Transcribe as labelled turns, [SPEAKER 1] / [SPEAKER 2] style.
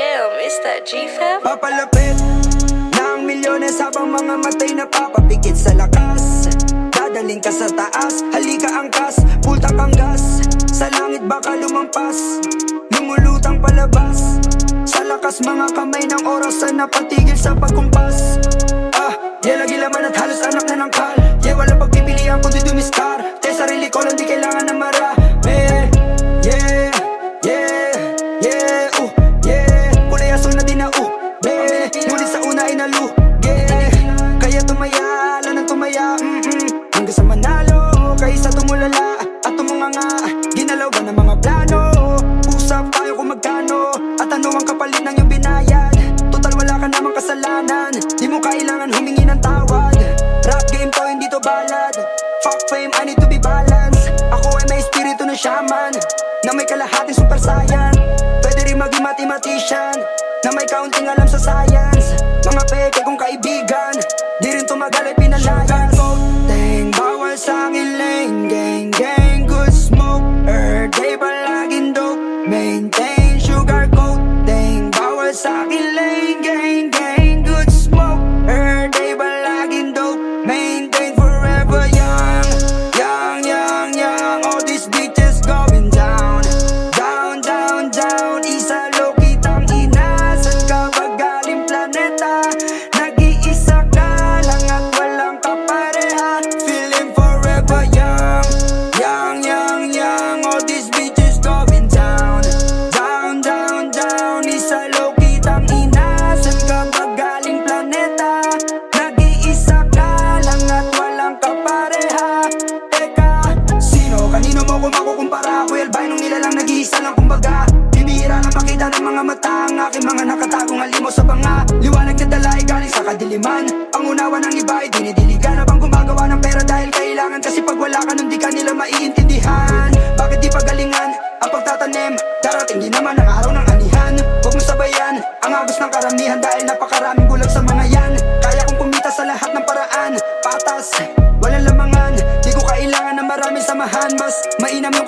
[SPEAKER 1] that G-Fam?
[SPEAKER 2] Papalapit ng milyones habang mga matay na papapikit sa lakas. Dadaling ka sa taas, halika angkas, pultak ang gas. Sa langit baka lumampas, lumulutang palabas. Sa lakas mga kamay ng oras na napatigil sa pagkumpas. Ah, yeah lagi laman at halos anak na ng kal. Yeah wala pagpipilian kundi dumiskar Te sarili ko lang di kailangan kaysa tumulala At tumunganga, ginalaw ba ng mga plano. Usap tayo kung magkano At ano ang kapalit ng iyong binayad Total wala ka namang kasalanan Di mo kailangan humingi ng tawad. Rap game to, hindi to balad Fuck fame, I need to be balanced. Ako ay may espiritu ng shaman Na may kalahating super saiyan. Pwede rin maging mathematician Na may kaunting alam sa science. Mga peke kong kaibigan Makita ng mga mata Ang aking mga nakatagong alimo sa banga. Liwanag na dala ay galing sa kadiliman. Ang unawa ng iba ay dinidiligan. Habang gumagawa ng pera dahil kailangan. Kasi pag wala ka nun di ka nila maiintindihan. Bakit di pagalingan ang pagtatanim? Darating din naman ang araw ng anihan. Huwag mong sabayan ang agos ng karamihan Dahil napakaraming bulag sa mga yan. Kaya kong kumita sa lahat ng paraan. Patas, walang lamangan. Di ko kailangan ng maraming samahan. Mas mainam yung